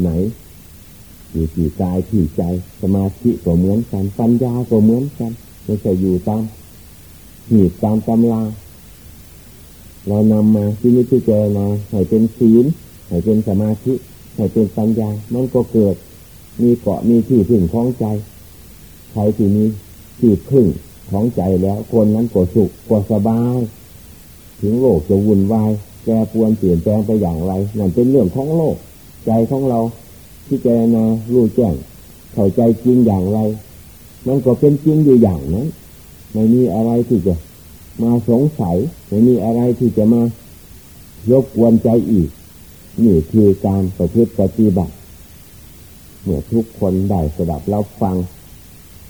ไหนอยู่ที่กายที่ใจ สมาธิก็เหมือนกันปัญญาก็เหมือนกันไม่ใช่อยู่ตามหีบตามตำราเรานำมาที่นี้ที่เจนาให้เป็นศีลให้เป็นสมาธิให้เป็นปัญญา มันก็เกิด มีเกาะมีที่พึ่งของใจใครที่มีที่พึ่งของใจแล้วคนนั้นก็สุขก็สบาย ถึงโลกจะวุ่นวายแปรปวนเปลี่ยนแปลงไปอย่างไร นั่นเป็นเรื่องของโลก ใจของเราที่เจนารู้แจ้งเข้าใจจริงอย่างไรมันก็เป็นจริงอยู่อย่างนั้นไม่มีอะไรที่จะมาสงสัยไม่มีอะไรที่จะมายกวนใจอีก นี่คือการประพฤติปฏิบัติเมื่อทุกคนได้สดับแล้วฟัง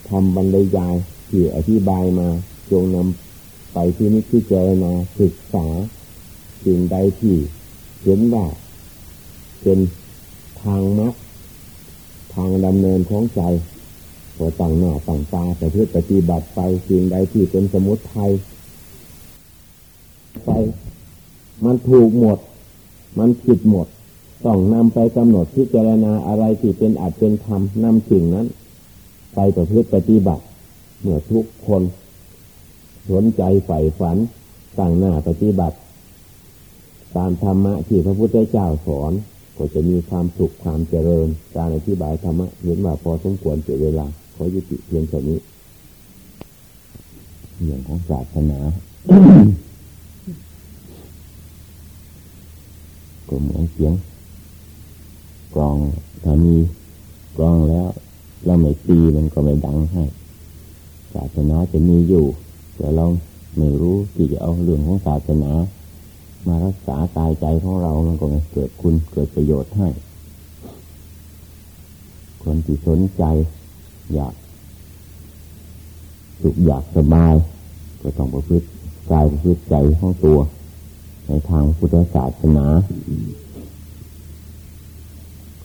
ทำบรรยายที่อธิบายมาจงนำไปที่นี้ที่เจรนาศึกษาสิ่งใดที่เห็นว่าเป็น ทางมักทางดำเนินของใจก็ต่างหน้าต่างตาแต่เพื่อปฏิบัติไปสิ่งใดที่เป็นสมุทัยไป มันถูกหมด มันผิดหมด ต้องนำไปกำหนดพิจารณาอะไรที่เป็นอาจเป็นธรรมนำสิ่งนั้น ไปประพฤติปฏิบัติเมื่อทุกคนสนใจใฝ่ฝันต่างหน้าปฏิบัติ ตามธรรมะที่พระพุทธเจ้าสอน ก็จะมีความสุขความเจริญ การอธิบายธรรมะเห็นว่าพอสมควรเสียเวลา ขอยุติเพียงแค่นี้เรื่องของศาสนาก็เหมือนเสียงกลองถ้ามีกลองแล้ว เราไม่ตีมันก็ไม่ดังให้ ศาสนาจะมีอยู่แต่เราไม่รู้ที่จะเอาเรื่องของศาสนา มารักษากายใจของเรา มันก็เกิดคุณเกิดประโยชน์ให้ คนที่สนใจ อยากสุขอยากสบาย ก็ต้องประพฤติกายประพฤติใจของตัว ในทางพุทธศาสนา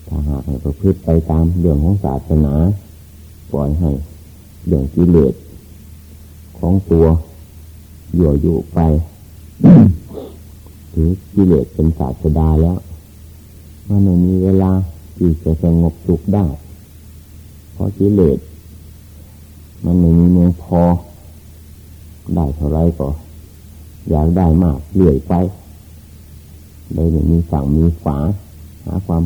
ถ้าหากประพฤติไปตามเรื่องของศาสนา ปล่อยให้เรื่องกิเลสของตัวอยู่อยู่ไป ถือกิเลสเป็นศาสดาแล้วมันไม่มีเวลาที่จะสงบสุขได้ เพราะกิเลสมันไม่มีเมืองพอ ได้เท่าไรก็ อยากได้มากเรื่อยไปเลยมีฝั่งมีฝาหาความ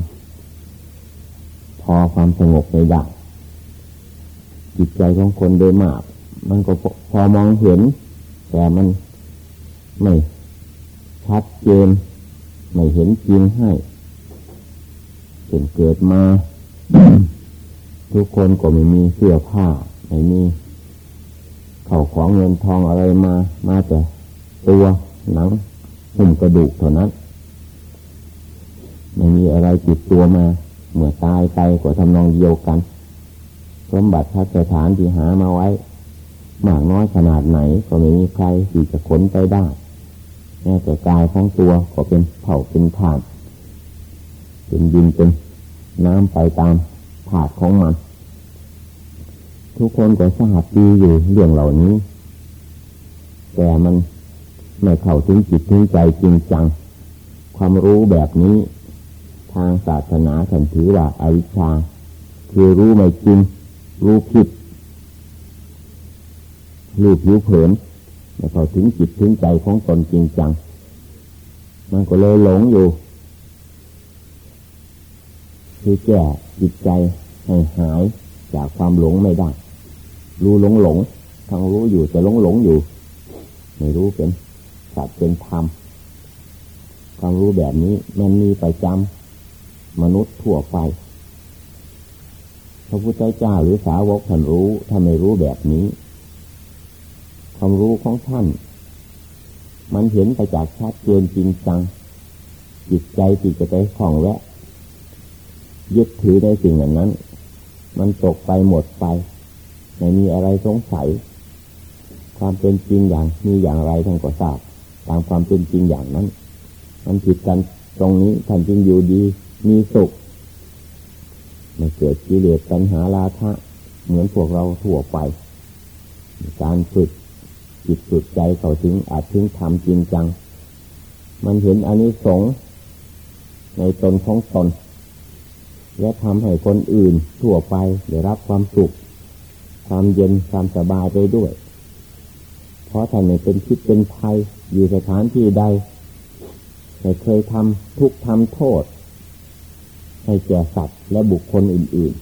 พอความสงบในดักจิตใจของคนโดยมาก มันก็พอมองเห็น แต่มันไม่ ชัดเจนไม่เห็นจริงให้เห็นเกิดมา ทุกคนก็ไม่มีเสื้อผ้าไม่มีเข่าของเงินทองอะไรมา มาแต่ตัวหนังหุ่มกระดูกเท่านั้น ไม่มีอะไรติดตัวมา เมื่อตายไปก็ทำนองเดียวกันสมบัติพัสถานที่หามาไว้ มากน้อยขนาดไหนก็ไม่มีใครที่จะขนไปได้ แม้แต่กายของตัวก็เป็นเผาเป็นถานเป็นดินเป็นน้ำไปตามถาดของมัน ทุกคนก็ทราบดีอยู่เรื่องเหล่านี้ แต่มันไม่เข้าถึงจิตถึงใจจริงจัง ความรู้แบบนี้ ทางศาสนาฉันถือว่าอาวิชชา คือรู้ไม่จริง รู้ผิดรู้ผิวเผิน เข้าถึงจิตถึงใจของตนจริงจัง มันก็เลยหลงอยู่คือแก้จิตใจให้หายจากความหลงไม่ได้ รู้หลงหลงทางรู้อยู่แต่หลงหลงอยู่ ไม่รู้เป็นสัตว์เป็นธรรมความรู้แบบนี้มันมีประจำมนุษย์ทั่วไปพระพุทธเจ้าหรือสาวกท่านรู้ถ้าไม่รู้แบบนี้ ความรู้ของท่าน มันเห็นไปจากชัดเจนจริงจัง จิตใจจิตจะไปคล้องแวะ ยึดถือในสิ่งนั้นนั้น มันตกไปหมดไปไม่มีอะไรสงสัย ความเป็นจริงอย่างมีอย่างไรท่านก็ทราบ ตามความเป็นจริงอย่างนั้น มันผิดกันตรงนี้ท่านจึงอยู่ดี มีสุขไม่เกิดกิเลสปัญหาลาทะเหมือนพวกเราทั่วไป การฝึก จิตฝึกใจเขาถึงอาจถึงทำจริงจัง มันเห็นอันนี้สงในตนของตน และทำให้คนอื่นทั่วไปได้รับความสุข ความเย็นความสบายไปด้วย เพราะท่านเป็นคิดเป็นภัยอยู่สถานที่ใดไม่เคยทำทุกทำโทษ ให้แก่สัตว์และบุคคลอื่น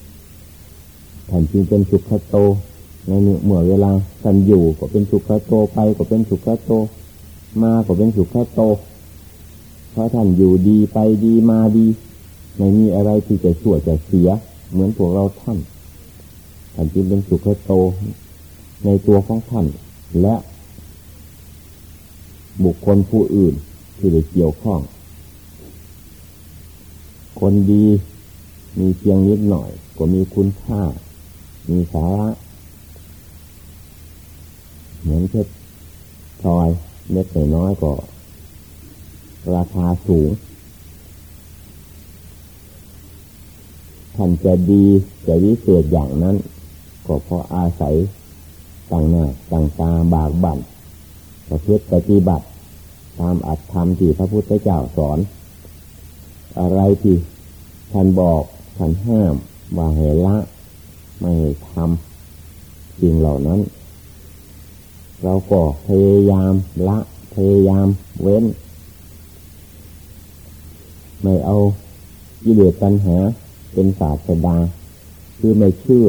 ๆท่านจึงเป็นสุขโต ในเมื่อเวลาท่านอยู่ก็เป็นสุขะโตไปก็เป็นสุขะโต มาก็เป็นสุขะโต เพราะท่านอยู่ดีไปดีมาดีไม่มีอะไรที่จะชั่วจะเสีย เหมือนพวกเราท่านท่านจึงเป็นสุขะโต ในตัวของท่านและ บุคคลผู้อื่นที่ได้เกี่ยวข้อง คนดีมีเพียงนิดหน่อย ก็มีคุณค่า มีสาระ เหมือนเพชรพลอยเม็ดน้อยก็ ราคาสูงท่านจะดีจะวิเศษอย่างนั้น ก็เพราะอาศัยต่างหน้าต่างตาบากบั่นประพฤติปฏิบัติ ตามอัตธรรมที่พระพุทธเจ้าสอน อะไรที่ท่านบอกท่านห้ามว่าให้ละ ไม่ให้ทำสิ่งเหล่านั้น เราก็พยายามละพยายามเว้น ไม่เอากิเลสปัญหาเป็นศาสดา คือไม่เชื่อ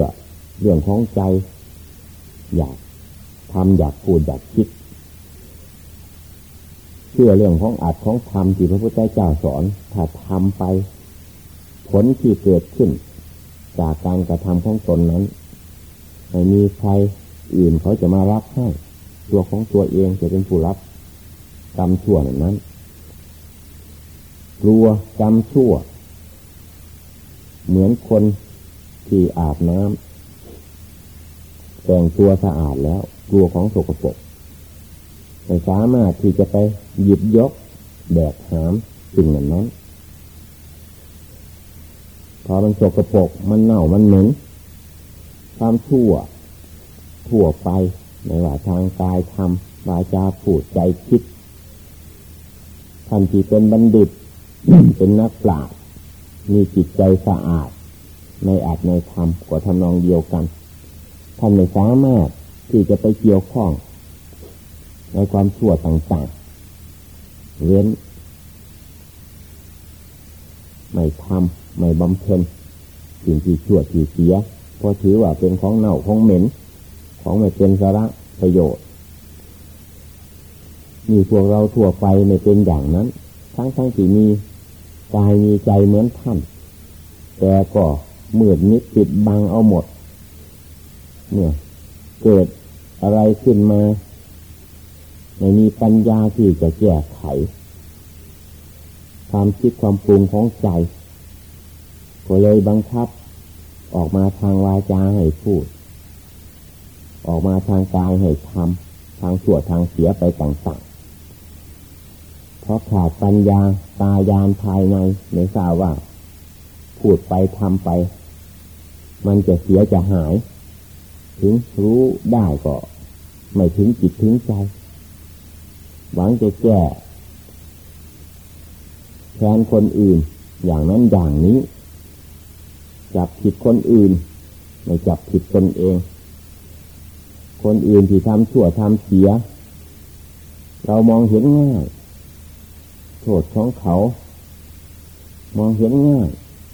เรื่องของใจ อยากทำอยากพูดอยากคิด เชื่อเรื่องของอัดของธรรมที่พระพุทธเจ้าสอนถ้าทำไป ผลที่เกิดขึ้น จากการกระทำของตนนั้น ไม่มีใครอื่นเขาจะมารับให้ ตัวของตัวเองจะเป็นผู้รับกรรมชั่วนั้นกลัวกรรมชั่ว เหมือนคนที่อาบน้ำแต่งตัวสะอาดแล้ว กลัวของสกปรกไม่สามารถที่จะไปหยิบยกแบกหามสิ่งนั้นนั้น พอมันสกปรกมันเน่ามันเหม็นความชั่วทั่วไป ในว่าทางกายทำวาจาพูดใจคิดท่านที่เป็นบัณฑิต เป็นนักปราชญ์มีจิตใจสะอาด ในอาจในธรรมก็ทำนองเดียวกัน ท่านไม่สามารถที่จะไปเกี่ยวข้อง ในความชั่วต่างๆเว้นไม่ทำไม่บำเพ็ญสิ่งที่ชั่วที่เสียเพราะถือว่าเป็นของเน่าของเหม็น ของไม่เป็นสาระประโยชน์มีพวกเราทั่วไปไม่เป็นอย่างนั้น ทั้งทั้งที่มีกายมีใจเหมือนท่าน แต่ก็มืดมิดปิดบังเอาหมด เนี่ย เกิดอะไรขึ้นมาไม่มีปัญญาที่จะแก้ไข ความคิดความปรุงของใจ ก็เลยบังคับ ออกมาทางวาจาให้พูด ออกมาทางกายให้ทำทางสวดทางเสียไปต่างๆ เพราะขาดปัญญาตายานภายในไม่ทราบว่า พูดไปทำไป มันจะเสียจะหาย ถึงรู้ได้ก็ไม่ถึงจิตถึงใจ หวังจะแก้แทนคนอื่น อย่างนั้นอย่างนี้ จับผิดคนอื่น ไม่จับผิดตนเอง คนอื่นที่ทำชั่วทำเสีย เรามองเห็นง่าย โทษของเขา มองเห็นง่าย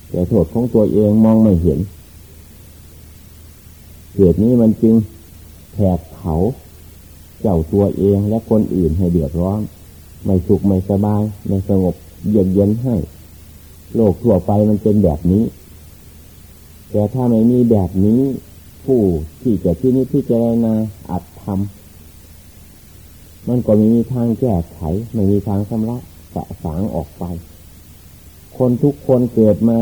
แต่โทษของตัวเองมองไม่เห็นเหตุนี้มันจึงแผดเขาเจ้าตัวเองและคนอื่นให้เดือดร้อน ไม่สุขไม่สบาย ไม่สงบเย็นเย็นให้ โลกทั่วไปมันเป็นแบบนี้ แต่ถ้าไม่มีแบบนี้ ผู้ที่จะที่นี้ที่จะนาอัดทำมันก็ไม่มีทางแก้ไข ไม่มีทางชำระสะสางออกไป คนทุกคนเกิดมา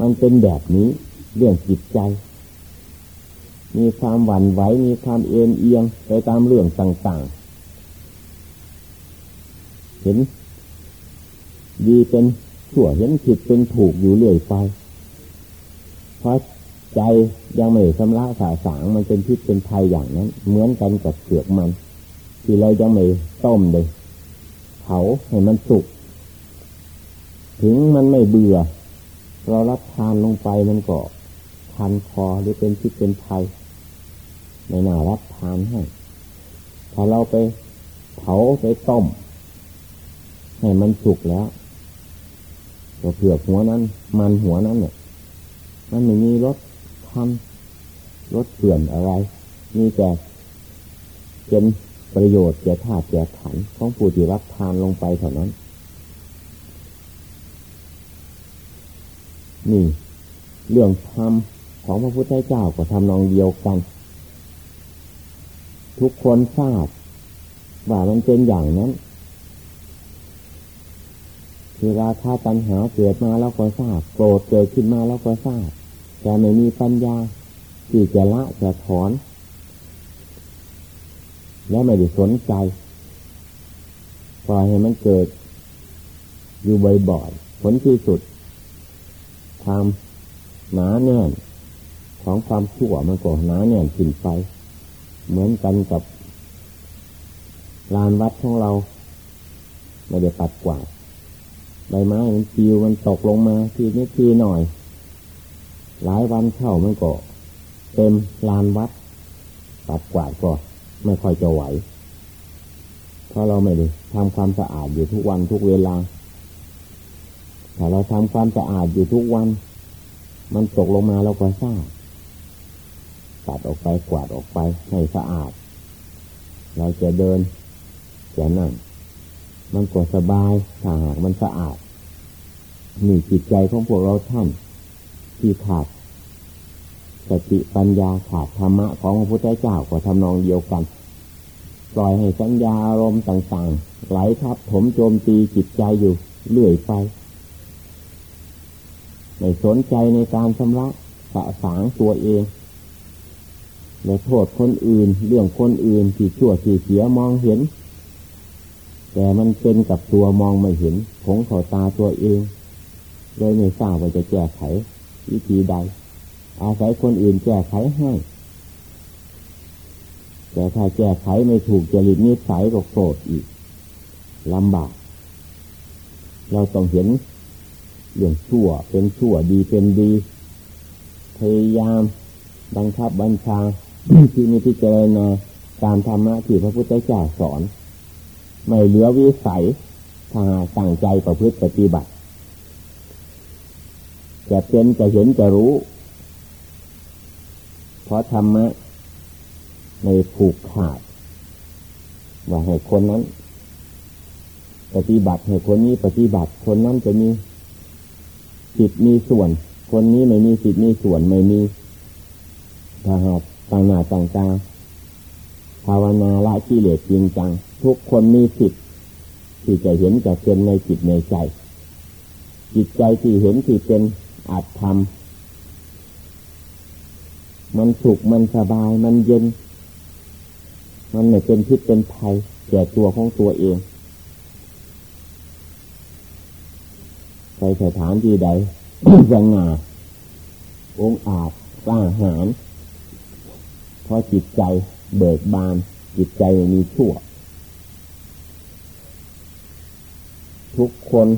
มันเป็นแบบนี้เรื่องจิตใจ มีความหวั่นไหว มีความเอ็นเอียงไปตามเรื่องต่างๆ เห็นดีเป็นชั่วเห็นผิดเป็นถูกอยู่เรื่อยไปเพราะ ใจยังไม่ชำระสาสางมันเป็นพิษเป็นภัยอย่างนั้น เหมือนกันกับเสือกมัน ที่เรายังไม่ต้มเลยเผาให้มันสุกถึงมันไม่เบื่อ เรารับทานลงไปมันก็คันคอหรือเป็นพิษเป็นภัยในหน้ารับทานให้ถ้าเราไปเผาไปต้ม ให้มันสุกแล้วตัวเผือกหัวนั้น มันหัวนั้นเนี่ยมันไม่มีรส คันรสเปื่อนอะไร มีแต่เป็นประโยชน์แก่ธาตุแก่ขันของผู้ที่รับทานลงไปเท่านั้น นี่ เรื่องธรรมของพระพุทธเจ้าก็ทำนองเดียวกัน ทุกคนทราบว่ามันเป็นอย่างนั้นคือราคาตัณหาเกิดมาแล้วก็ทราบโกรธเกิดขึ้นมาแล้วก็ทราบ แต่ไม่มีปัญญา ที่จะละจะถอน และไม่ได้สนใจปล่อยให้มันเกิด อยู่บ่อยๆผลที่สุดความหนาแน่น ของความชั่วมันก็หนาแน่นขึ้นไป เหมือนกันกับลานวัดของเรา ไม่ได้ปัดกวาดใบไม้มันปิวมันตกลงมาทีนี้ทีหน่อย หลายวันเข้ามันก็เต็มลานวัด ปัดกวาดก็ไม่ค่อยจะไหว เพราะเราไม่ได้ทำความสะอาดอยู่ทุกวันทุกเวลาถ้าเราทำความสะอาดอยู่ทุกวัน มันตกลงมาเราก็ทราบปัดออกไปกวาดออกไปให้สะอาด เราจะเดินจะนั่ง มันก็สบายถ้าหากมันสะอาดนี่จิตใจของพวกเราท่าน ที่ขาดสติปัญญาขาดธรรมะของพระพุทธเจ้าก็ทำนองเดียวกัน ปล่อยให้สัญญาอารมณ์ต่างๆ ไหลทับถมโจมตีจิตใจอยู่เรื่อยไปไม่สนใจในการชำระสะสางตัวเองและโทษคนอื่น เรื่องคนอื่นที่ชั่วที่เสียมองเห็น แต่มันเป็นกับตัวมองไม่เห็นผงเขาตาตัวเอง เลยไม่ทราบว่าจะแก้ไข วิธีใด อาศัยคนอื่นแก้ไขให้ แต่ถ้าแก้ไขไม่ถูกจริตนิสัยก็โกรธอีกลำบาก เราต้องเห็นเรื่องชั่วเป็นชั่วดีเป็นดี พยายามบังคับบัญชาที่มีพิจารณาตามธรรมะที่พระพุทธเจ้าสอน ไม่เหลือวิสัยถ้าตั้งใจประพฤติปฏิบัติ จะเป็นจะเห็นจะรู้ เพราะธรรมะในผูกขาด ว่าให้คนนั้น ปฏิบัติให้คนนี้ปฏิบัติ คนนั้นจะมีสิทธิ์มีส่วน คนนี้ไม่มีสิทธิ์มีส่วนไม่มีถ้าหากต่างหน้าต่างตาภาวนาละกิเลสจริงจัง ทุกคนมีสิทธิ์ที่จะเห็นจะเป็นในจิตในใจ จิตใจที่เห็นที่เป็น อาจทำมันสุขมันสบายมันเย็น มันไม่เป็นพิษเป็นภัยแก่ตัวของตัวเองไปสถานที่ใดยังงาองอาจกล้าหาญเพราะจิตใจเบิกบาน จิตใจมีชั่ว ทุกคน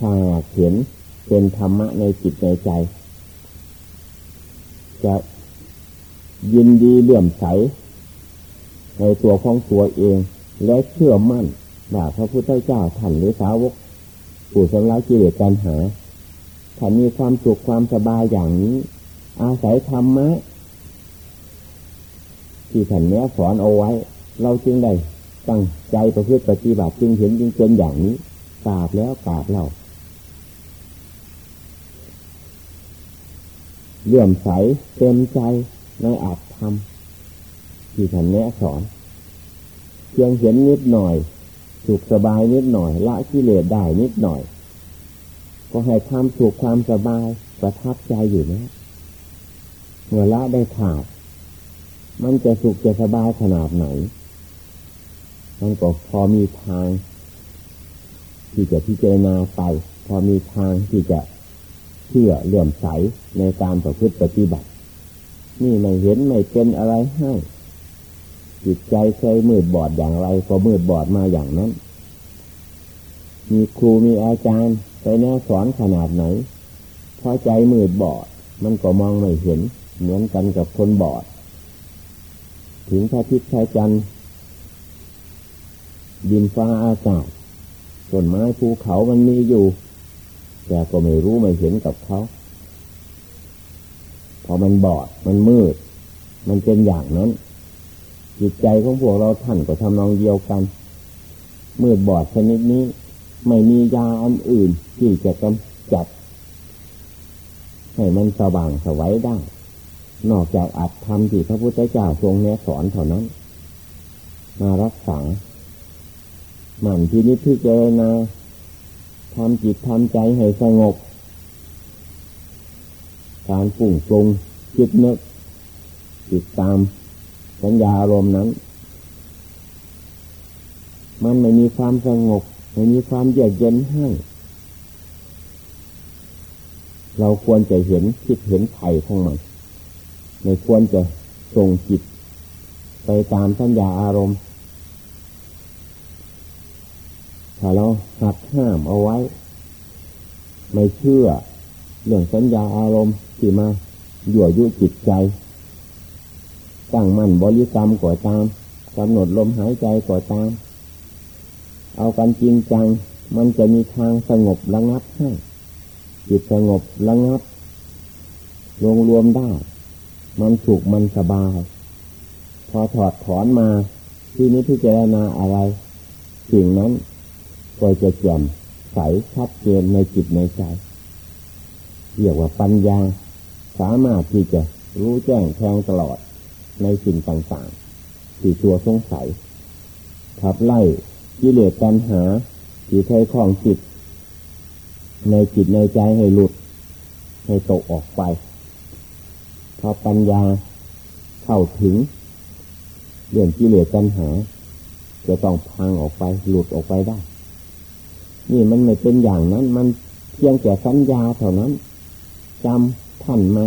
ถ้าเห็น เป็นธรรมะในจิตในใจ จะยินดีเลื่อมใส ในตัวของตัวเองและเชื่อมั่นว่าพระพุทธเจ้าท่านหรือสาวกผู้สำลักกิเลสปัญหาท่านมีความสุขความสบายอย่างนี้ อาศัยธรรมะที่ท่านแนะสอนเอาไว้ เราจึงได้ตั้งใจประพฤติปฏิบัติจึงเห็นจึงเป็นอย่างนี้กราบแล้วกราบเรา เลื่อมใสเต็มใจในอาจทำที่ท่านแนะสอน เพียงเห็นนิดหน่อย สุขสบายนิดหน่อย ละกิเลสได้นิดหน่อย ก็ให้ความสุขความสบายประทับใจอยู่นะเมื่อละได้ขาด มันจะสุขจะสบายขนาดไหน มันก็พอมีทาง ที่จะพิจารณาไป พอมีทางที่จะ เชื่อเลื่อมใสในการประพฤติปฏิบัติ นี่ไม่เห็นไม่เป็นอะไรให้จิตใจเคยมืดบอดอย่างไรก็มืดบอดมาอย่างนั้น มีครูมีอาจารย์ไปแนวสอนขนาดไหนพราะใจมืดบอด มันก็มองไม่เห็น เหมือนกันกับคนบอด ถึงพระทิศพระจันทร์ดินฟ้าอากาศต้นไม้ภูเขามันมีอยู่ แต่ก็ไม่รู้ไม่เห็นกับเขา พอมันบอดมันมืด มันเป็นอย่างนั้น จิตใจของพวกเราท่านก็ทำนองเดียวกัน มืดบอดชนิดนี้ ไม่มียาอันอื่น ที่จะกำจัด ให้มันสว่างสวัยได้ นอกจากอัดทำที่พระพุทธเจ้าทรงแนะสอนเท่านั้น มารักษาหมั่นที่นิพพิจารณา ทำจิตทำใจให้สงบ การปุ่งปรุงคิดนึกติดตามสัญญาอารมณ์นั้น มันไม่มีความสงบ ไม่มีความเยือกเย็นให้ เราควรจะเห็นคิดเห็นไถ่ของมัน ไม่ควรจะส่งจิต ไปตามสัญญาอารมณ์ ถ้าเราหักห้ามเอาไว้ ไม่เชื่อเรื่องสัญญาอารมณ์ที่มายั่วยุจิตใจ ตั้งมั่นบริกรรมก่อตามกำหนดลมหายใจก่อตาม เอากันจริงจัง มันจะมีทางสงบระงับให้จิตสงบระงับรวมรวมได้ มันสุขมันสบาย พอถอดถอนมาที่นี้พิจารณาอะไร สิ่งนั้น ก็จะแจ่มใสชัดเจนในจิตในใจ เรียกว่าปัญญา สามารถที่จะรู้แจ้งแทงตลอดในสิ่งต่างๆ ที่ตัวสงสัยขับไล่กิเลสปัญหาที่เคยคล้องจิต ในจิตในใจให้หลุด ให้ตกออกไปพอปัญญาเข้าถึง เรื่องกิเลสปัญหา จะต้องพังออกไปหลุดออกไปได้ นี่มันไม่เป็นอย่างนั้น มันเพียงแต่สัญญาเท่านั้นจำท่านมา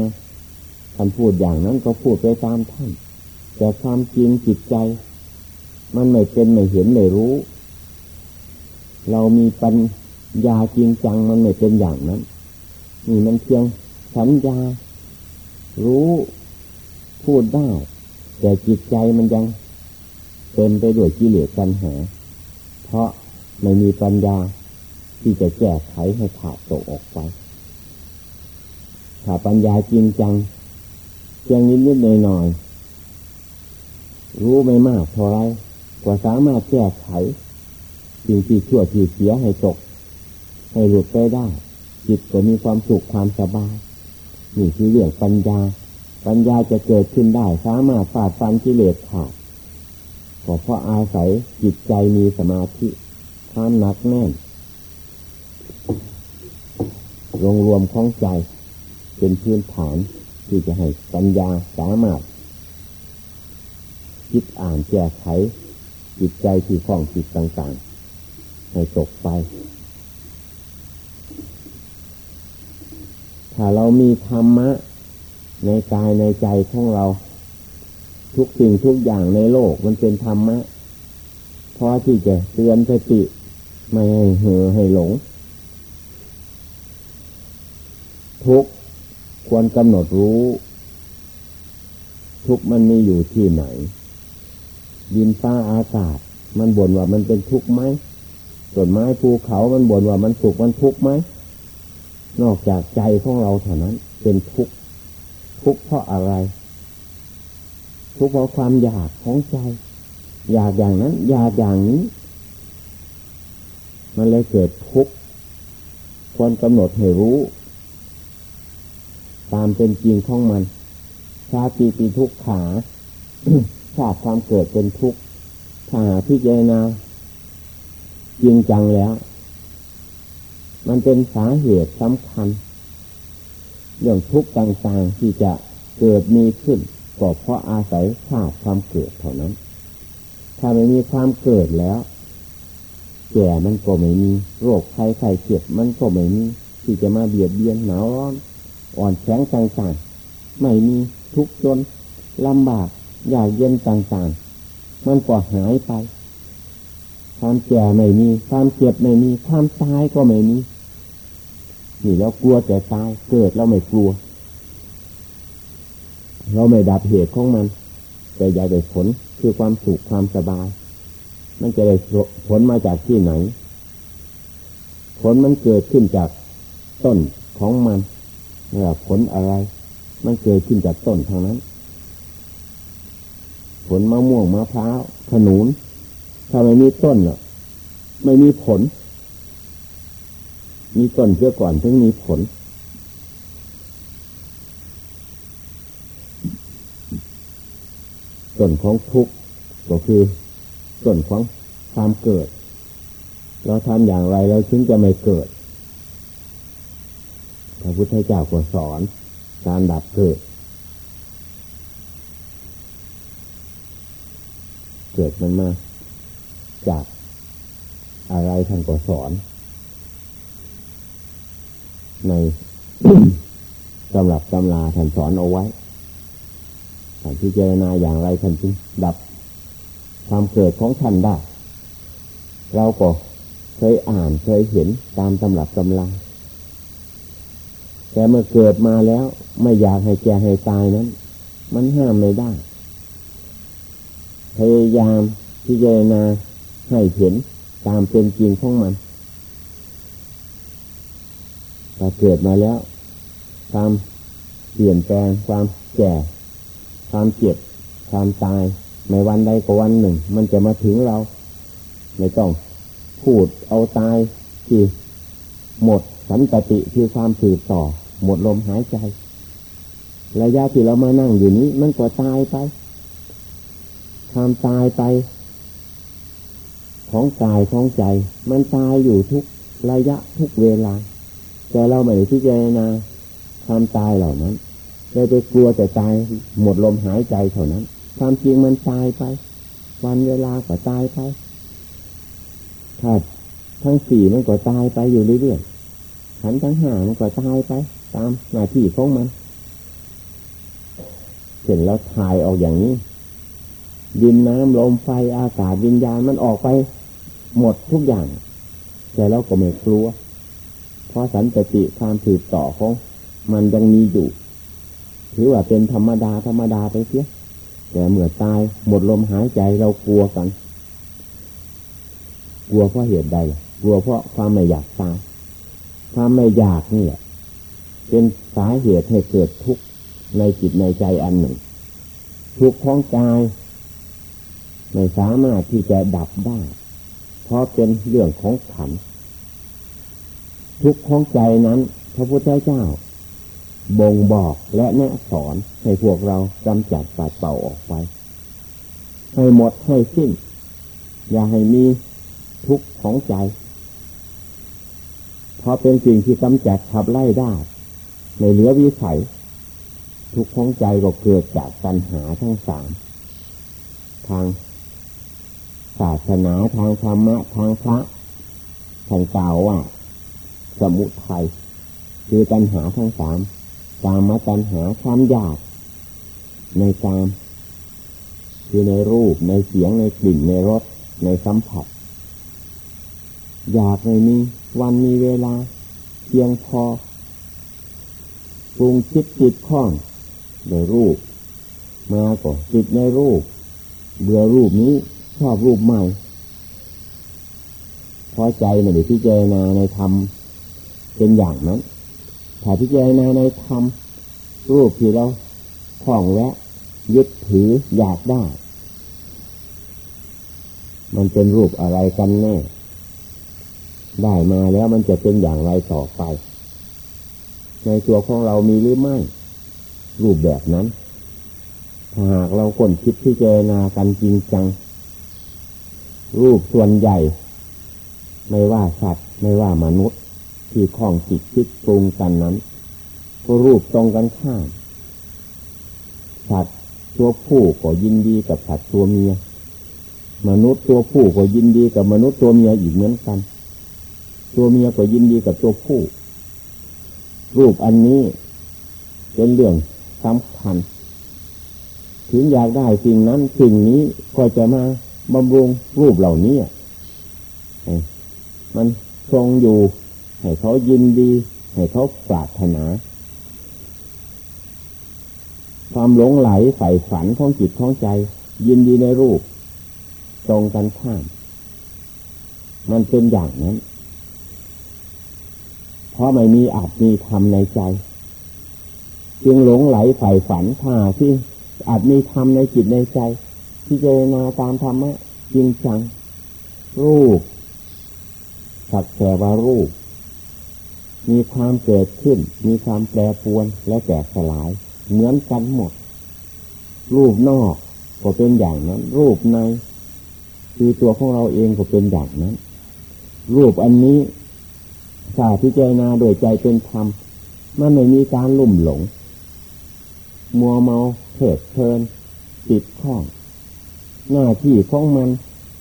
ท่านพูดอย่างนั้นก็พูดไปตามท่าน แต่ความจริงจิตใจ มันไม่เป็นไม่เห็นไม่รู้ เรามีปัญญาจริงจังมันไม่เป็นอย่างนั้น นี่มันเพียงสัญญา รู้พูดได้ แต่จิตใจมันยังเต็มไปด้วยกิเลสปัญหา เพราะไม่มีปัญญา ที่จะแก้ไขให้ขาดตกออกไปถ้าปัญญาจริงจังเพียงนิดนิดหน่อยหน่อยรู้ไม่มากเท่าไรกว่าสามารถแก้ไขสิ่งที่ชั่วที่เสียให้ตก ให้หลุดไปได้ จิตก็มีความสุขความสบายนี่คือเรื่องปัญญา ปัญญาจะเกิดขึ้นได้ สามารถฝ่าฟันกิเลสขาดก็เพราะอาศัยจิตใจมีสมาธิความหนักแน่น รวมรวมของใจ เป็นพื้นฐานที่จะให้ปัญญาสามารถ คิดอ่านแก้ไขจิตใจที่คล้องจิตต่างๆ ให้ตกไป ถ้าเรามีธรรมะ ในกายในใจของเรา ทุกสิ่งทุกอย่างในโลกมันเป็นธรรมะพอที่จะเตือนสติ ไม่ให้เห่อให้หลง ทุกควรกำหนดรู้ ทุกมันมีอยู่ที่ไหน ดินฟ้าอากาศ มันบ่นว่ามันเป็นทุกข์ไหมต้นไม้ภูเขามันบ่นว่ามันสุขมันทุกข์ไหมนอกจากใจของเราเท่านั้น เป็นทุกข์ทุกข์เพราะอะไร ทุกข์เพราะความอยากของใจ อยากอย่างนั้น อยากอย่างนี้ มันเลยเกิดทุกข์ควรกำหนดให้รู้ ตามเป็นจริงของมันชาติปีทุกขาชาติความเกิดเป็นทุกข์ถ้าพิจารณาจริงจังแล้ว มันเป็นสาเหตุสำคัญ เรื่องทุกข์ต่างๆที่จะเกิดมีขึ้นก็เพราะอาศัยชาติความเกิดเท่านั้น ถ้าไม่มีความเกิดแล้วแก่มันก็ไม่มี โรคไข้ไข้เจ็บมันก็ไม่มี ที่จะมาเบียดเบียนหนาวร้อน อ่อนแข็งต่างๆ ไม่มีทุกข์จนลำบากอยากเย็นต่างๆ มันก็หายไป ความแก่ไม่มี ความเจ็บไม่มี ความตายก็ไม่มี นี่เรากลัวแต่ตายเกิดเราไม่กลัว เราไม่ดับเหตุของมัน แต่อย่ได้ผลคือความสุขความสบาย มันจะได้ผลมาจากที่ไหน ผลมันเกิดขึ้นจากต้นของมัน นี่ยผลอะไร มันเกิดขึ้นจากต้นทางนั้น ผลมะม่วงมะพร้าวขนุนถ้าไม่มีต้นเนาะไม่มีผล มีต้นเสียก่อนถึงมีผล ต้นของทุกข์ก็คือต้นของความเกิด เราทำอย่างไรเราถึงจะไม่เกิด ระพุทธเจ้าก็สอนการดับเกิด เกิดมันมาจากอะไรท่านก็สอน ในสำหรับตำราท่านสอนเอาไว้ท่านพิจารณาอย่างไรท่านจึงดับความเกิดของท่านได้ เราก็เคยอ่านเคยเห็นตามตำรับตำรา แต่เมื่อเกิดมาแล้ว ไม่อยากให้แก่ให้ตายนั้น มันห้ามไม่ได้พยายามพิจารณาให้เห็นตามเป็นจริงของมันถ้าเกิดมาแล้ว ความเปลี่ยนแปลงความแก่ ความเจ็บ ความตายไม่วันใดก็วันหนึ่ง มันจะมาถึงเรา ไม่ต้องพูดเอาตายที่หมดสันติคือความสืบต่อ หมดลมหายใจ ระยะที่เรามานั่งอยู่นี้ มันก็ตายไปความตายไป ของกายของใจ มันตายอยู่ทุกระยะทุกเวลา แต่เราไม่ได้พิจารณาความตายเหล่านั้นเลยไปกลัวแต่ตายหมดลมหายใจเท่านั้น ความจริงมันตายไป วันเวลาก็ตายไปถ้าทั้งสี่มันก็ตายไปอยู่เรื่อยๆขันทั้งห้ามันก็ตายไป ตามหน้าที่ของมันเห็นแล้วถ่ายออกอย่างนี้ ดินน้ำลมไฟอากาศวิญญาณมันออกไปหมดทุกอย่าง แต่เราก็ไม่กลัว เพราะสันติความสืบต่อของมันยังมีอยู่ถือว่าเป็นธรรมดาธรรมดาไปเสียแต่เมื่อตายหมดลมหายใจเรากลัวกัน กลัวเพราะเหตุใดกลัวเพราะความไม่อยากตายความไม่อยากนี่แหละ เป็นสาเหตุให้เกิดทุกข์ในจิตในใจอันหนึ่ง ทุกข์ของกายไม่สามารถที่จะดับได้ เพราะเป็นเรื่องของขัน ทุกของใจนั้น พระพุทธเจ้า บ่งบอกและแนะสอนให้พวกเรากำจัดปัดเป่าออกไป ให้หมดให้สิ้น อย่าให้มีทุกข์ของใจ เพราะเป็นสิ่งที่กำจัดขับไล่ได้ ในเหลือวิสัย ทุกข์ของใจก็เกิดจากปัญหาทั้งสามทางศาสนาทางธรรมะทางพระท่านกล่าวว่า สมุทัยคือปัญหาทั้งสามกามตัญหาความอยาก ในกามคือในรูปในเสียงในกลิ่นในรสในสัมผัส อยากในนี้วันมีเวลา เพียงพอ ปรุงคิดจิตข้องในรูป มาก็จิตในรูป เบื่อรูปนี้ชอบรูปใหม่พอใจไม่ได้พิจารณาในธรรมเป็นอย่างนั้นถ้าพิจารณาในธรรมรูปที่เราคล้องแวะยึดถืออยากได้ มันเป็นรูปอะไรกันแน่ ได้มาแล้วมันจะเป็นอย่างไรต่อไป ในตัวของเรามีหรือไม่ รูปแบบนั้น ถ้าหากเราคนคิดพิจารณากันจริงจัง รูปส่วนใหญ่ ไม่ว่าสัตว์ไม่ว่ามนุษย์ที่คล้องจิตคิดปรุงกันนั้น ก็รูปตรงกันข้ามสัตว์ตัวผู้ก็ยินดีกับสัตว์ตัวเมีย มนุษย์ตัวผู้ก็ยินดีกับมนุษย์ตัวเมียอีกเหมือนกัน ตัวเมียก็ยินดีกับตัวผู้ รูปอันนี้เป็นเรื่องสำคัญ ถึงอยากได้สิ่งนั้นสิ่งนี้ก็จะมาบำรุงรูปเหล่านี้มันทรงอยู่ ให้เขายินดี ให้เขาปรารถนา ความหลงไหลใฝ่ฝันของจิตของใจ ยินดีในรูป ตรงกันข้าม มันเป็นอย่างนั้น เพราะไม่มีอาจมีธรรมในใจ จึงหลงไหลใฝ่ฝันท่าที่อาจมีธรรมในจิตในใจ ที่เจนาตามธรรมะจริงจัง รูปสักแต่ว่ารูป มีความเกิดขึ้น มีความแปรปวนและแตกสลาย เหมือนกันหมด รูปนอกก็เป็นอย่างนั้น รูปใน คือตัวของเราเองก็เป็นอย่างนั้น รูปอันนี้ ถ้าพิจารณาโดยใจเป็นธรรม มันไม่มีการลุ่มหลง มัวเมาเถิดเพลินติดข้อง หน้าที่ของมัน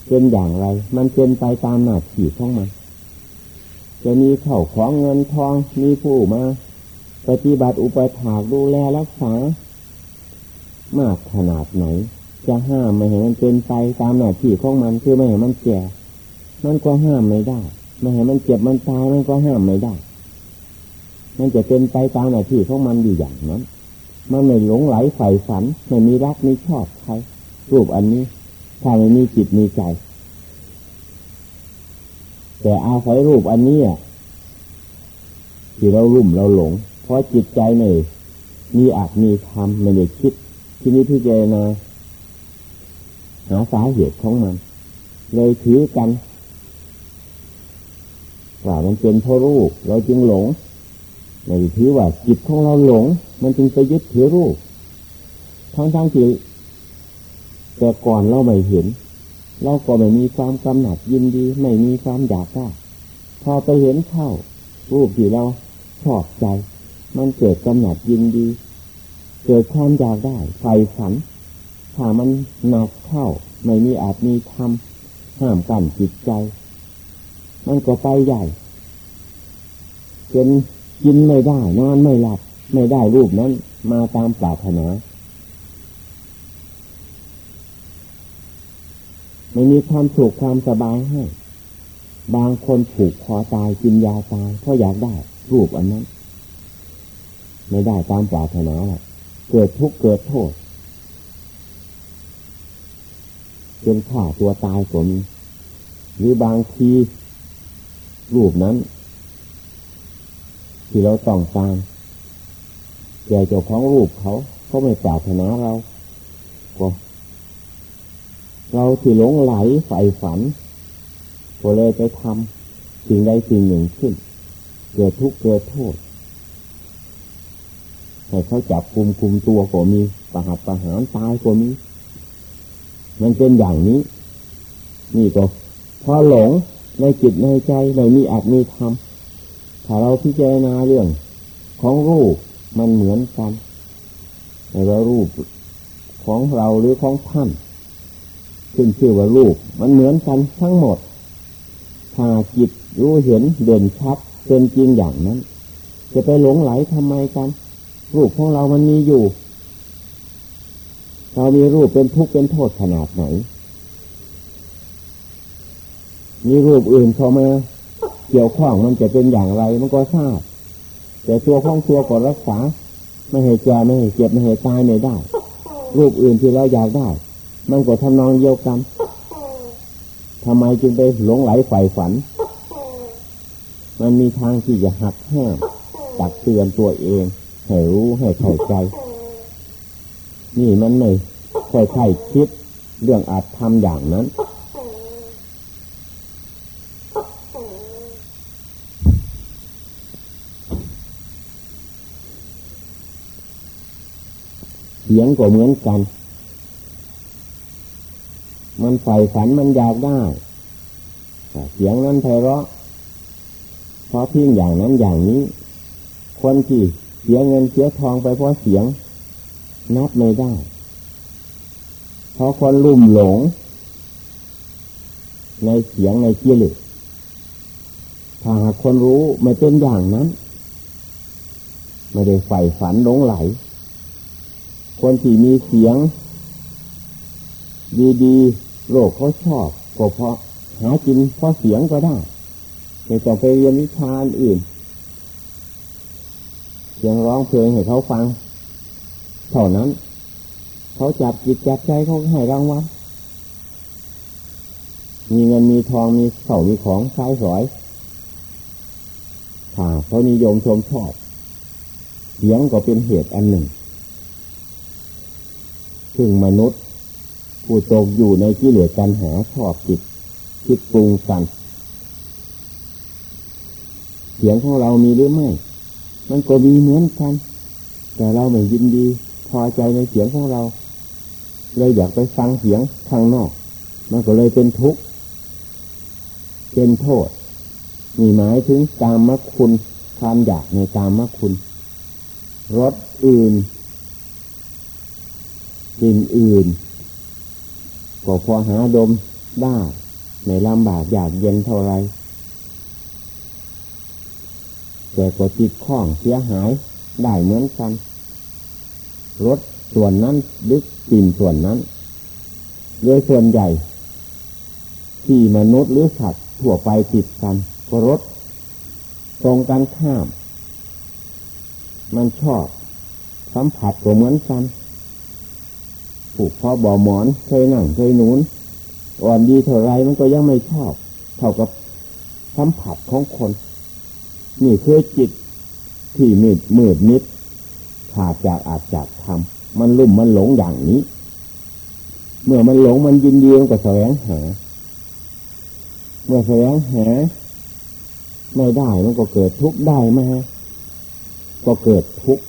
เป็นอย่างไร มันเป็นไปตามหน้าที่ของมัน จะมีเข่าของเงินทอง มีผู้มา ปฏิบัติอุปถากดูแลรักษา มากขนาดไหน จะห้ามไม่ให้มันเป็นไปตามหน้าที่ของมัน คือไม่ให้มันแก่ มันก็ห้ามไม่ได้ ไม่ให้มันเจ็บมันตายมันก็ห้ามไม่ได้ มันจะเป็นไปตามหน้าที่ของมันอยู่อย่างนั้น มันไม่หลงไหลใฝ่ฝัน ไม่มีรักไม่ชอบใครรูปอันนี้ถ้าไม่มีจิตมีใจ แต่อาศัยรูปอันนี้ที่เราลุ่มเราหลง เพราะจิตใจไม่มีอาจมีธรรมไม่ได้คิด ที่นี้ที่เจนะหาสาเหตุของมัน เลยถือกัน ว่ามันเป็นเพราะรูป เราจึงหลงไม่ถือว่าจิตของเราหลง มันจึงไปยึดถือรูป ทั้งทั้งที่แต่ก่อนเราไม่เห็น เราก็ไม่มีความกำหนัดยินดี ไม่มีความอยากได้พอไปเห็นเข้า รูปที่เราชอบใจ มันเกิดกำหนัดยินดี เกิดความอยากได้ไฟฝันถ้ามันหนักเข้า ไม่มีอาจมีทำห้ามกั้นจิตใจ มันก็ไปใหญ่จนกินไม่ได้นอนไม่หลับ ไม่ได้รูปนั้น มาตามปรารถนาไม่มีความสุขความสบายให้ บางคนผูกคอตายกินยาตายเพราะอยากได้ รูปอันนั้น ไม่ได้ตามปรารถนาเกิดทุกข์เกิดโทษเป็นข่าตัวตายผมหรือบางที รูปนั้น ที่เราต้องการแก่เจ้าของรูปเขาเขาไม่ปรารถนาเราก็เราที่หลงไหลใฝ่ฝันก็เลยไปทำสิ่งใดสิ่งหนึ่งขึ้น เกิดทุกข์เกิดโทษให้เขาจับคุมคุมตัวก็มีประหัตประหารตายก็มีมันเป็นอย่างนี้ นี่ก็พอหลง ในจิตในใจในมีอัตมีธรรมถ้าเราพิจารณาเรื่อง ของรูปมันเหมือนกันแต่ว่ารูปของเราหรือของท่านขึ้นชื่อว่ารูปมันเหมือนกันทั้งหมด ถ้าจิตรู้เห็นเด่นชัดเป็นจริงอย่างนั้น จะไปหลงไหลทำไมกัน รูปของเรามันมีอยู่ เรามีรูปเป็นทุกข์เป็นโทษขนาดไหน มีรูปอื่นเข้ามาเกี่ยวข้องมันจะเป็นอย่างไรมันก็ทราบ แต่ตัวของตัวก็รักษา ไม่ให้แก่ไม่ให้เจ็บไม่ให้ตายไม่ได้ รูปอื่นที่เราอยากได้ มันก็ทำนองเดียวกันทำไมจึงไปหลงไหลใฝ่ฝัน มันมีทางที่จะหักแห้ตักเตือนตัวเองให้รู้ให้เข้าใจ นี่มันไม่ค่อยๆคิดเรื่องอาจทำอย่างนั้น สียงก็เหมือนกัน มันใฝ่ฝันมันอยากได้เสียงนั้นไพเราะเพราะพิ้งอย่างนั้นอย่างนี้ คนที่เสียเงินเสียทองไปเพราะเสียง นับไม่ได้เพราะคนลุ่มหลง ในเสียงในเกียรติถ้าหากคนรู้ไม่เป็นอย่างนั้น ไม่ได้ใฝ่ฝันหลงไหล คนที่มีเสียง ดีๆ โลกเขาชอบก็เพราะหากินเพราะเสียงก็ได้ไม่ต้องไปเรียนวิชาอื่น เสียงร้องเพลงให้เขาฟัง เท่านั้น เขาจับจิตจับใจเขาให้รางวัลมีเงินมีทองมีเข่ามีของใช้สอยถ้าเขานิยมชมชอบ เสียงก็เป็นเหตุอันหนึ่ง ซึ่งมนุษย์ ผู้ตกอยู่ในกิเลสกันหาชอบจิตคิดปรุงกัน เสียงของเรามีหรือไม่ มันก็มีเหมือนกัน แต่เราไม่ยินดี พอใจในเสียงของเรา เลยอยากไปฟังเสียงข้างนอก มันก็เลยเป็นทุกข์ เป็นโทษ มีหมายถึงกามคุณ ความอยากในกามคุณรสอื่น กลิ่นอื่น ก็พอหาดมได้ในลำบากอยากเย็นเท่าไรแต่ก็ติดข้องเสียหายได้เหมือนกัน รถส่วนนั้นดึกกลิ่นส่วนนั้น โดยส่วนใหญ่ ที่มนุษย์หรือสัตว์ทั่วไปติดกันก็รถตรงกันข้าม มันชอบ สัมผัสก็เหมือนกัน ผูกพอบ่อหมอนเคยนั่งเคยนุนอ่อนดีเท่าไรมันก็ยังไม่ชอบ เท่ากับสัมผัสของคน นี่คือจิตที่มืดมืดนิดขาดจากอาจจากทำมันลุ่มมันหลงอย่างนี้ เมื่อมันหลงมันยินดีมันก็แสวงหาเมื่อแสวงหาไม่ได้มันก็เกิดทุกข์ได้มาก็เกิดทุกข์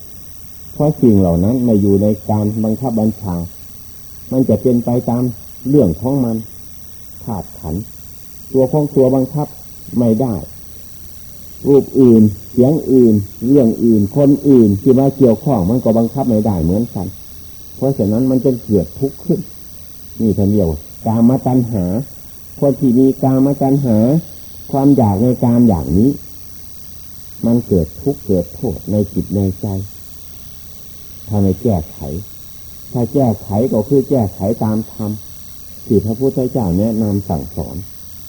เพราะสิ่งเหล่านั้นไม่อยู่ในการบังคับบัญชา มันจะเป็นไปตามเรื่องของมันขาดขัน ตัวของตัวบังคับไม่ได้ รูปอื่น เสียงอื่น เรื่องอื่น คนอื่น ที่มาเกี่ยวข้องมันก็บังคับไม่ได้เหมือนกัน เพราะฉะนั้นมันจะเกิดทุกข์ขึ้น นี่ทันเดียวกามาตัญหา คนที่มีกามาตัญหา ความอยากในการอย่างนี้ มันเกิดทุกข์เกิดโทษในจิตในใจทำให้แก้ไข ถ้าแก้ไขก็คือแก้ไขตามธรรมที่พระพุทธเจ้าแนะนำสั่งสอน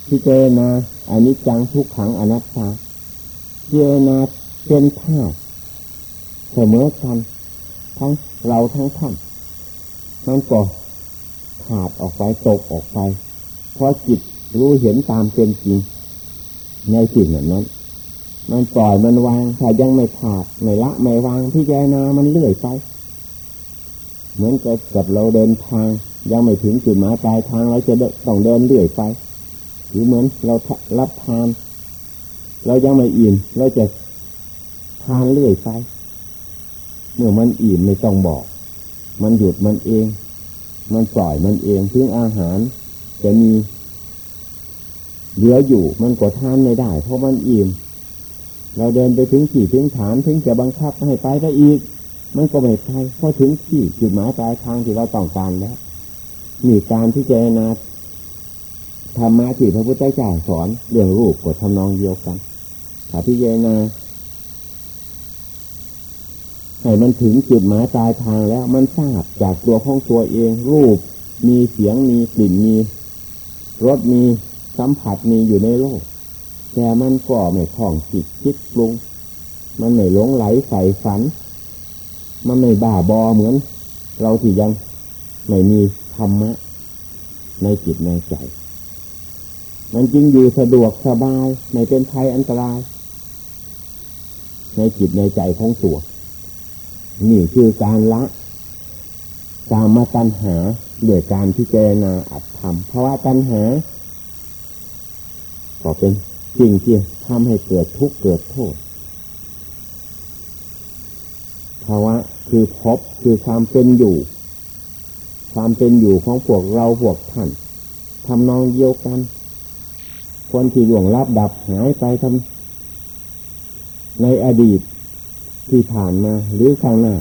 ที่เจนาอันิจจังทุกขังอนัตตาเจนาเป็นธาตุเสมอกันทั้งเราทั้งท่านมันก็ขาดออกไปตกออกไปเพราะจิตรู้เห็นตามเป็นจริงในสิ่งนั้น มันปล่อยมันวางถ้ายังไม่ขาดไม่ละไม่วางพิจารณามันเลื่อยไป เหมือนกับเราเดินทาง ยังไม่ถึงจุดหมายปลายทางเราจะต้องเดินเรื่อยไป หรือเหมือนเรารับทาน เรายังไม่อิ่มเราจะทานเรื่อยไปเมื่อมันอิ่มไม่ต้องบอก มันหยุดมันเอง มันปล่อยมันเองถึงอาหาร จะมีเหลืออยู่มันก็ทานไม่ได้ เพราะมันอิ่ม เราเดินไปถึงที่ถึงฐานถึงจะบังคับให้ไปได้อีก มันก็ไม่ใช่พอถึงที่จุดหมายปลายทางที่เราต้องการแล้วมีการที่เจนาธรรมะที่พระพุทธเจ้าสอนเรื่องรูปกฎทำนองเดียวกันถ้าพิจารณาให้มันถึงจุดหมายปลายทางแล้วมันทราบจากตัวของตัวเอง รูปมีเสียงมีกลิ่นมีรสมีสัมผัสมีอยู่ในโลก แต่มันก็ไม่คล่องจิตคิดปรุง มันไม่หลงไหลใส่ฝัน มันไม่บ้าบอเหมือน เราที่ยังไม่มีธรรมะ ในจิตในใจ มันจึงอยู่สะดวกสบายไม่เป็นภัยอันตราย ในจิตในใจของตัว นี่คือการละการมาตัญหาโดยการที่เจรณาอัดทำเพราะว่าตัญหา ก็เป็นสิ่งที่ทำให้เกิดทุกข์เกิดโทษ ภาวะคือพบคือความเป็นอยู่ ความเป็นอยู่ของพวกเราพวกท่านทำนองเดียวกัน คนที่หลวงรับดับหายไปทำในอดีตที่ผ่านมาหรือข้างหน้า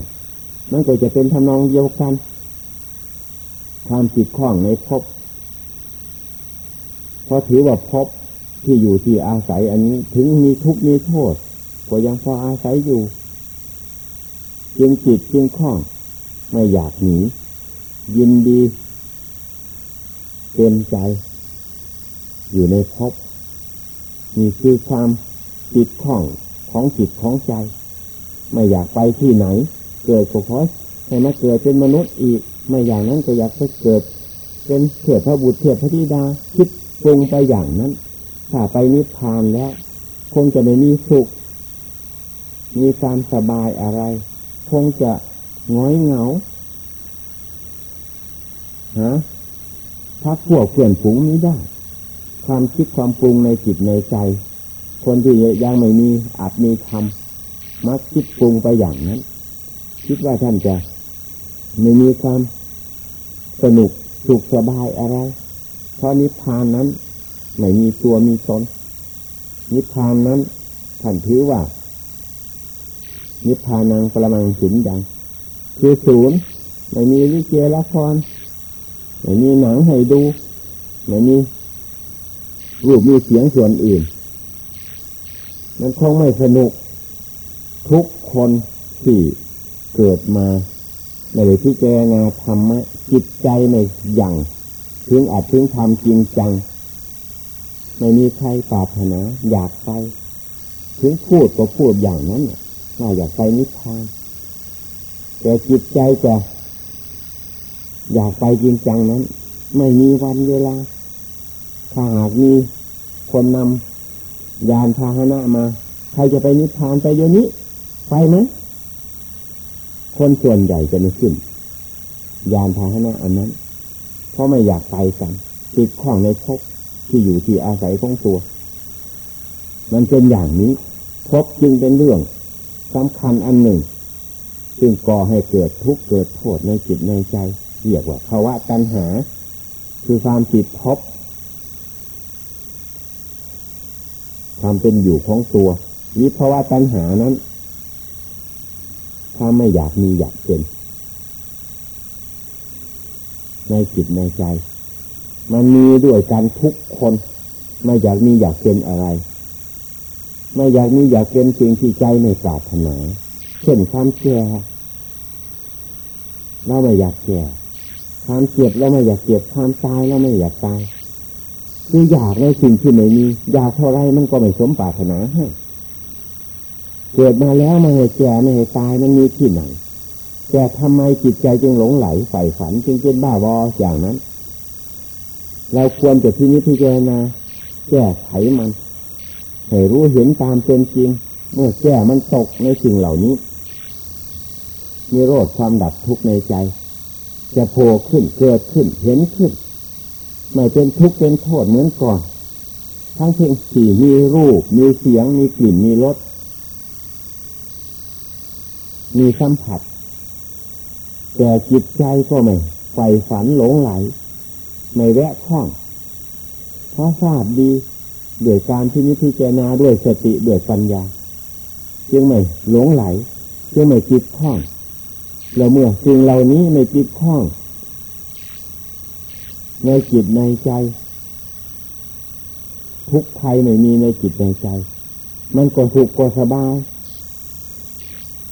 มันก็จะเป็นทำนองเดียวกัน ความจิตข้องในพบเพราะถือว่าพบที่อยู่ที่อาศัยอันนี้ ถึงมีทุกข์มีโทษก็ยังพออาศัยอยู่ จึงจิตจึงคล้อง ไม่อยากหนี ยินดีเต็มใจ อยู่ในภพมีคือความจิตข้องของจิตของใจ ไม่อยากไปที่ไหน เกิดก็ขอให้มาเกิดเป็นมนุษย์อีก ไม่อย่างนั้นก็อยากไปเกิด เป็นเถื่อพระบุตรเถื่อพระธิดาคิดปรุงไปอย่างนั้น ถ้าไปนิพพานแล้ว คงจะไม่มีสุข มีความสบายอะไร คงจะง้อยเหงาฮะพักพวกเพื่อนฝูงนี้ได้ ความคิดความปรุงในจิตในใจ คนที่ยังไม่มีอาจมีทำมักคิดปรุงไปอย่างนั้น คิดว่าท่านจะไม่มีความสนุกสุขสบายอะไร เพราะนิพพานนั้น ไม่มีตัวมีตนนิพพานนั้นท่านถือว่า นิพพานังประมังสุญญ์คือศูนย์ไม่มีวิเจละครไม่มีหนังให้ดูไม่มีรูปมีเสียงส่วนอื่น มันคงไม่สนุก ทุกคนที่เกิดมาไม่ได้พิจารณาธรรมะจิตใจในอย่างถึงอาจถึงทำจริงจัง ไม่มีใครปรารถนาอยากไป ถึงพูดก็พูดอย่างนั้น ว่าอยากไปนิพพานแต่จิตใจจะอยากไปจริงจังนั้น ไม่มีวันเวลา ถ้าหากมีคนนำยานพาหนะมา ใครจะไปนิพพานไปเดี๋ยวนี้ ไปไหมคนส่วนใหญ่จะไม่ขึ้น ยานพาหนะอันนั้น เพราะไม่อยากไปกัน ติดข้องในภพที่อยู่ที่อาศัยของตัว มันเป็นอย่างนี้ภพจึงเป็นเรื่อง สำคัญอันหนึ่ง ซึ่งก่อให้เกิดทุกข์เกิดโทษในจิตในใจเรียกว่าภาวะตัณหา คือความติดภพความเป็นอยู่ของตัววิภาวะตัณหานั้น ถ้าไม่อยากมีอยากเป็นในจิตในใจ มันมีด้วยกันทุกคน ไม่อยากมีอยากเป็นอะไร ไม่อยากมีอยากเป็นสิ่งที่ใจในปรารถนาเช่นความแก่เราไม่อยากแก่ความเจ็บเราไม่อยากเจ็บความตายเราไม่อยากตายคืออยากในสิ่งที่ไม่มีอยากเท่าไรมันก็ไม่สมปรารถนาให้เกิดมาแล้วไม่ให้แก่ไม่ให้ตายมันมีที่ไหนแต่ทำไมจิตใจจึงหลงไหลใฝ่ฝันจึงเป็นบ้าวออย่างนั้น เราควรจะที่นี้พิจารณาแก้ไขมัน ให้รู้เห็นตามเป็นจริง เมื่อแก้มันตกในสิ่งเหล่านี้มีโรคความดับทุกข์ในใจ จะโผล่ขึ้นเกิดขึ้นเห็นขึ้น ไม่เป็นทุกข์เป็นโทษเหมือนก่อน ทั้งเพียงสี่มีรูป มีเสียง มีกลิ่นมีรสมีสัมผัส แต่จิตใจก็ไม่ใฝ่ฝันหลงไหล ไม่แวะข้องเพราะทราบดี ด้วยการที่นิพพิจารณาด้วยสติด้วยปัญญาจึงไม่หลงไหลจึงไม่จิตข้องแล้วเมื่อสิ่งเหล่านี้ไม่จิตข้อง ในจิตในใจ ทุกภัยไม่มีในจิตในใจ มันก็สุขก็สบาย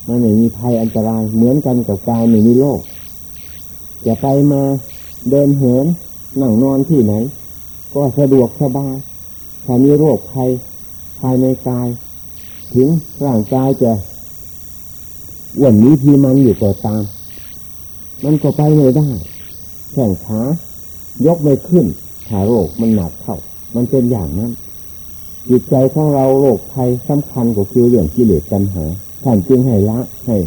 มันไม่มีภัยอันตราย เหมือนกันกับกายไม่มีโรคจะไปมาเดินเหินนั่งนอนที่ไหน ก็สะดวกสบาย ถ้ามีโรคภัยภายในกาย ถึงร่างกายจะอ้วนนี้ทีมันอยู่ก็ตาม มันก็ไปไม่ได้แข่งขายกไม่ขึ้นถ้าโรคมันหนักเข้า มันเป็นอย่างนั้นจิตใจของเราโรคภัยสำคัญก็คือเรื่องกิเลสกันหาท่านจึงให้ละให้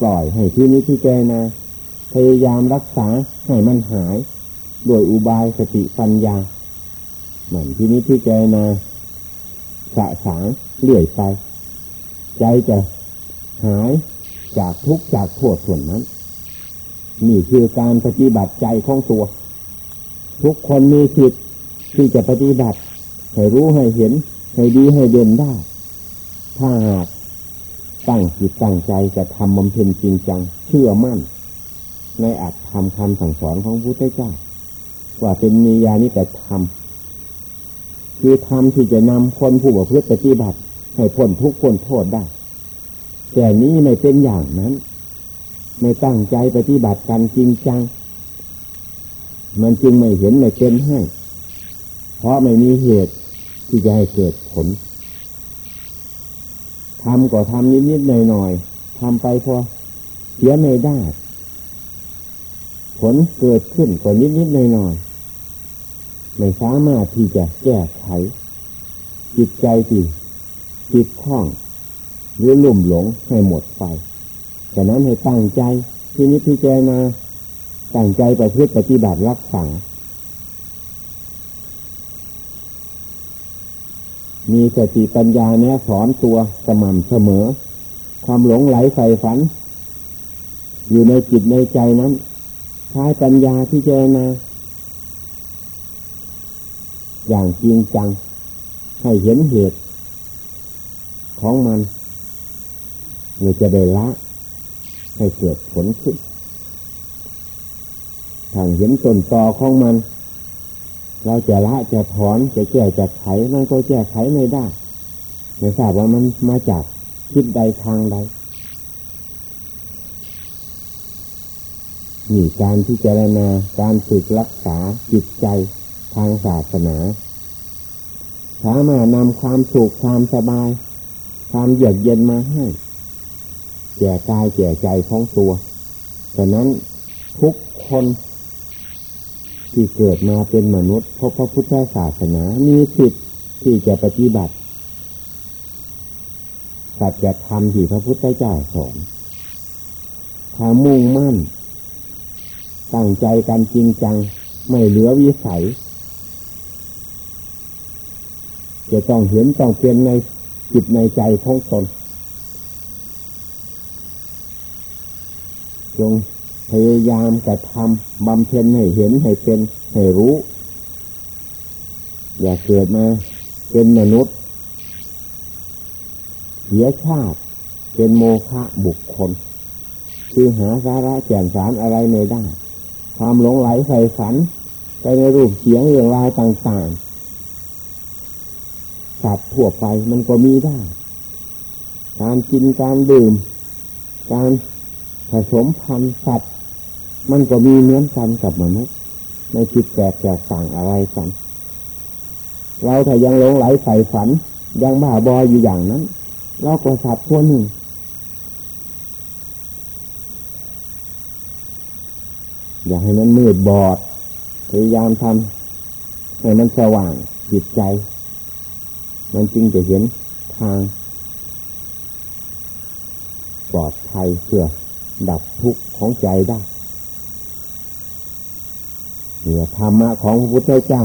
ปล่อยให้ที่นี้ที่เจนะพยายามรักษาให้มันหาย โดยอุบายสติปัญญา เหมือนที่นี้ที่เจนะสะสางเลื่อยไป ใจจะหายจากทุกจากโทษส่วนนั้น นี่คือการปฏิบัติใจของตัว ทุกคนมีสิทธิ์ที่จะปฏิบัติ ให้รู้ให้เห็น ให้ดีให้เด่นได้ ถ้าหากตั้งจิตตั้งใจจะทำบำเพ็ญจริงจัง เชื่อมั่น ในอัตธรรมคำสั่งสอนของพระพุทธเจ้า ว่าเป็นมียานิแต่ธรรม คือธรรมที่จะนำคนผู้ประพฤติปฏิบัติ ให้พ้นทุกข์พ้นโทษได้ แต่นี้ไม่เป็นอย่างนั้น ไม่ตั้งใจปฏิบัติกันจริงจัง มันจึงไม่เห็นไม่เป็นให้ เพราะไม่มีเหตุที่จะให้เกิดผลทำก็ทำนิดๆหน่อยๆทำไปพอเสียไม่ได้ ผลเกิดขึ้นก็นิดๆหน่อยๆ ไม่สามารถที่จะแก้ไข จิตใจที่จิตข้องหรือลุ่มหลงให้หมดไปฉะนั้นให้ตั้งใจที่นี้พิจารณาตั้งใจประพฤติปฏิบัติรักษามีสติปัญญาแนะสอนตัวสม่ำเสมอ ความหลงไหลใส่ฝัน อยู่ในจิตในใจนั้น ใช้ปัญญาที่เจรณา อย่างจริงจัง ให้เห็นเหตุ ของมันเราจะได้ละ ให้เกิดผลขึ้นถ้าเห็นต้นตอของมัน เราจะละจะถอนจะแก้จะไขมันก็แก้ไขไม่ได้ไม่ทราบว่ามันมาจากคิดใดทางใดนี่การที่เจรณาการฝึกรักษาจิตใจ ทางศาสนาสามารถนำความสุขความสบาย ความเยือกเย็นมาให้แก่กายแก่ใจของตัวดังนั้นทุกคนที่เกิดมาเป็นมนุษย์พบพระพุทธศาสนา มีสิทธิ์ที่จะปฏิบัติสัจธรรมที่พระพุทธเจ้าสอนความุ่งมั่น ตั้งใจกันจริงจัง ไม่เหลือวิสัย จะต้องเห็นต้องเป็นในจิตในใจของตนจงพยายามกระทำบำเพ็ญให้เห็นให้เป็นให้รู้ อย่าเกิดมาเป็นมนุษย์เสียชาติเป็นโมฆะบุคคล คือหาสาระแก่นสารอะไรไม่ได้ ความหลงไหลใส่ฝันไปในรูปเสียงเรื่องราวต่าง ๆ สัตว์ทั่วไปมันก็มีได้ การกินการดื่ม การผสมพันธุ์สัตว์ มันก็มีเหมือนกันกับมนุษย์ไม่ผิดแปลกแตกต่างอะไรกัน เราถ้ายังหลงไหลใส่ฝัน ยังบ้าบออยู่อย่างนั้นเราก็สัตว์ตัวหนึ่งอย่าให้มันมืดบอด พยายามทำให้มันสว่างจิตใจ มันจึงจะเห็นทางปลอดภัยเพื่อดับทุกข์ของใจได้เนี่ยธรรมะของพระพุทธเจ้า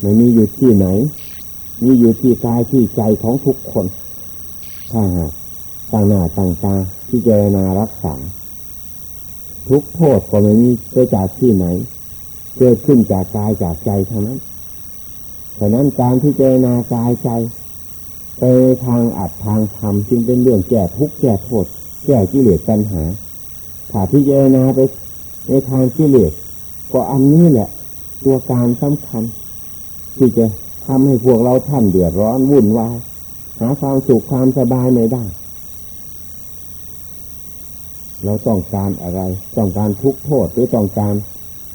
ไม่มีอยู่ที่ไหน มีอยู่ที่กายที่ใจของทุกคน ถ้าหากต่างหน้าต่างตาที่เจรนารักษา ทุกโทษก็ไม่มีเกิดจากที่ไหน เกิดขึ้นจากกายจากใจเท่านั้น ฉะนั้นการที่เจนากายใจไปทางอัดทางทำจึงเป็นเรื่องแก้ทุกข์แก้โทษแก้กิเลสปัญหาถ้าพิจารณาไปในทางกิเลสก็อันนี้แหละ ตัวการสำคัญ ที่จะทำให้พวกเราท่านเดือดร้อนวุ่นวายหาความสุขความสบายไม่ได้เราต้องการอะไร ต้องการทุกโทษหรือต้องการ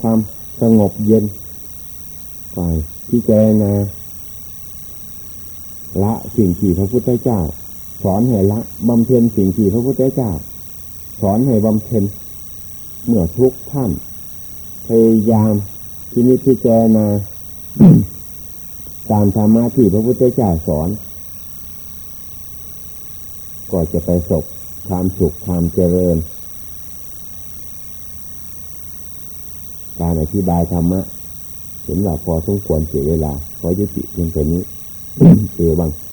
ความสงบเย็นไป พิจารณาละสิ่งที่พระพุทธเจ้า สอนให้ละบำเพ็ญสิ่งที่พระพุทธเจ้า สอนให้บำเพ็ญเมื่อทุกท่าน พยายามที่นี้พิจารณาตามธรรมะที่พระพุทธเจ้าสอน ก็จะไปสบความสุขความเจริญ การอธิบายธรรมะ เห็นว่าพอสมควรเสียเวลาขอยุติเพียงแค่นี้ เอวัง